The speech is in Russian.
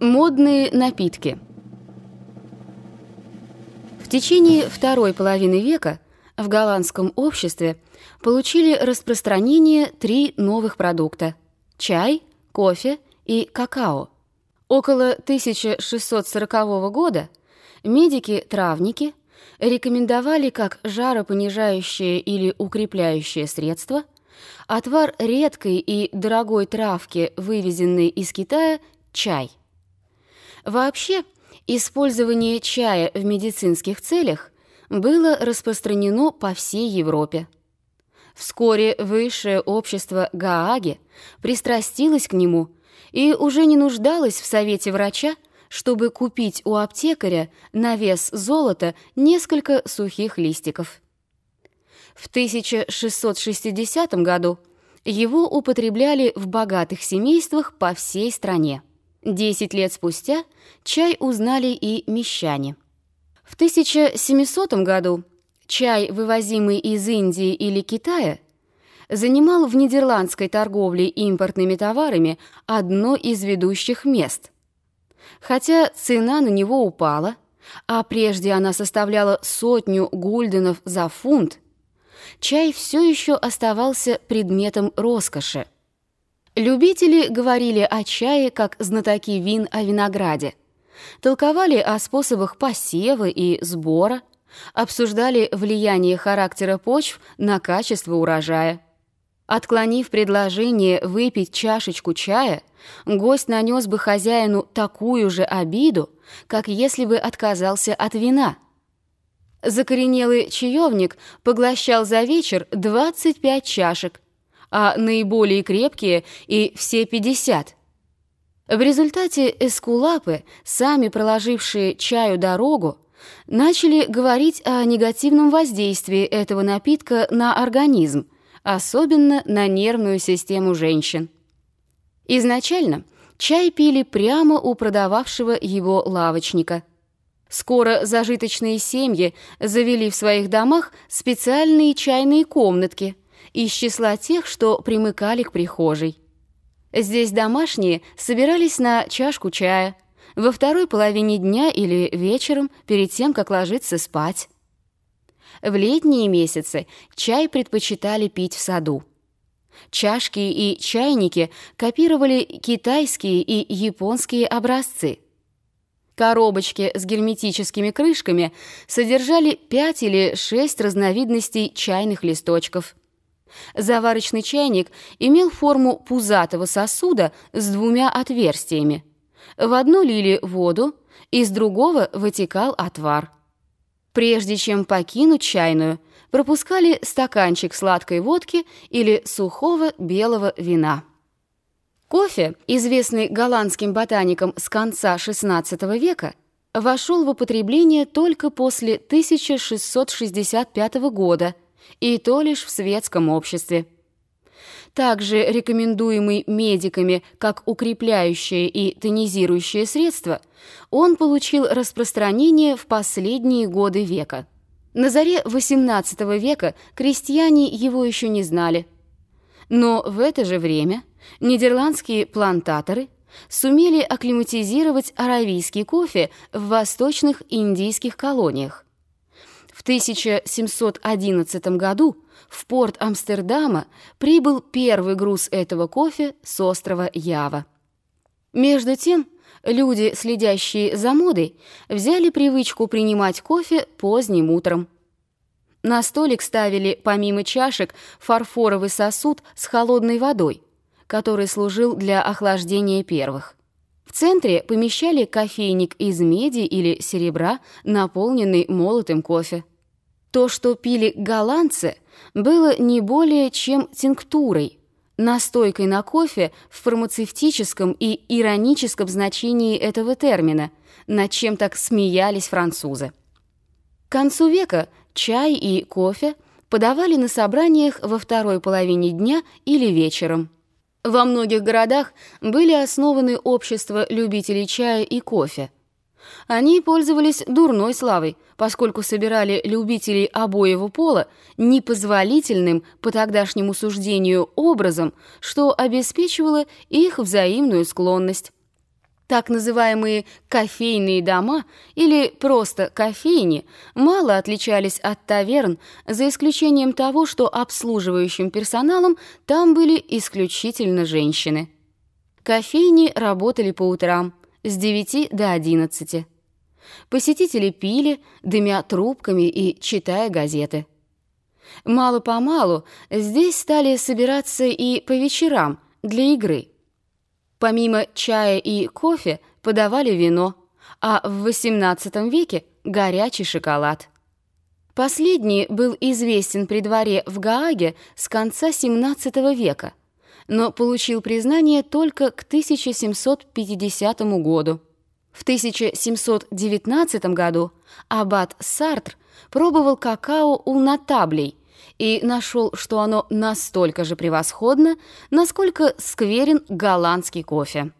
Модные напитки В течение второй половины века в голландском обществе получили распространение три новых продукта – чай, кофе и какао. Около 1640 года медики-травники рекомендовали как жаропонижающее или укрепляющее средство отвар редкой и дорогой травки, вывезенной из Китая, чай. Вообще, использование чая в медицинских целях было распространено по всей Европе. Вскоре высшее общество Гааги пристрастилось к нему и уже не нуждалось в совете врача, чтобы купить у аптекаря на вес золота несколько сухих листиков. В 1660 году его употребляли в богатых семействах по всей стране. Десять лет спустя чай узнали и мещане. В 1700 году чай, вывозимый из Индии или Китая, занимал в нидерландской торговле импортными товарами одно из ведущих мест – Хотя цена на него упала, а прежде она составляла сотню гульденов за фунт, чай все еще оставался предметом роскоши. Любители говорили о чае как знатоки вин о винограде, толковали о способах посева и сбора, обсуждали влияние характера почв на качество урожая. Отклонив предложение выпить чашечку чая, гость нанес бы хозяину такую же обиду, как если бы отказался от вина. Закоренелый чаевник поглощал за вечер 25 чашек, а наиболее крепкие и все 50. В результате эскулапы, сами проложившие чаю дорогу, начали говорить о негативном воздействии этого напитка на организм, особенно на нервную систему женщин. Изначально чай пили прямо у продававшего его лавочника. Скоро зажиточные семьи завели в своих домах специальные чайные комнатки из числа тех, что примыкали к прихожей. Здесь домашние собирались на чашку чая во второй половине дня или вечером перед тем, как ложиться спать. В летние месяцы чай предпочитали пить в саду. Чашки и чайники копировали китайские и японские образцы. Коробочки с герметическими крышками содержали 5 или 6 разновидностей чайных листочков. Заварочный чайник имел форму пузатого сосуда с двумя отверстиями. В одно лили воду, из другого вытекал отвар. Прежде чем покинуть чайную, пропускали стаканчик сладкой водки или сухого белого вина. Кофе, известный голландским ботаникам с конца XVI века, вошел в употребление только после 1665 года, и то лишь в светском обществе. Также рекомендуемый медиками как укрепляющее и тонизирующее средство, он получил распространение в последние годы века. На заре XVIII века крестьяне его еще не знали. Но в это же время нидерландские плантаторы сумели акклиматизировать аравийский кофе в восточных индийских колониях. В 1711 году в порт Амстердама прибыл первый груз этого кофе с острова Ява. Между тем, люди, следящие за модой, взяли привычку принимать кофе поздним утром. На столик ставили, помимо чашек, фарфоровый сосуд с холодной водой, который служил для охлаждения первых. В центре помещали кофейник из меди или серебра, наполненный молотым кофе. То, что пили голландцы, было не более чем тинктурой, настойкой на кофе в фармацевтическом и ироническом значении этого термина, над чем так смеялись французы. К концу века чай и кофе подавали на собраниях во второй половине дня или вечером. Во многих городах были основаны общества любителей чая и кофе – они пользовались дурной славой, поскольку собирали любителей обоего пола непозволительным по тогдашнему суждению образом, что обеспечивало их взаимную склонность. Так называемые кофейные дома или просто кофейни мало отличались от таверн, за исключением того, что обслуживающим персоналом там были исключительно женщины. Кофейни работали по утрам с 9 до 11. Посетители пили, дымя трубками и читая газеты. Мало-помалу здесь стали собираться и по вечерам для игры – Помимо чая и кофе подавали вино, а в XVIII веке горячий шоколад. Последний был известен при дворе в Гааге с конца XVII века, но получил признание только к 1750 году. В 1719 году аббат Сартр пробовал какао у натаблей и нашел, что оно настолько же превосходно, насколько скверен голландский кофе.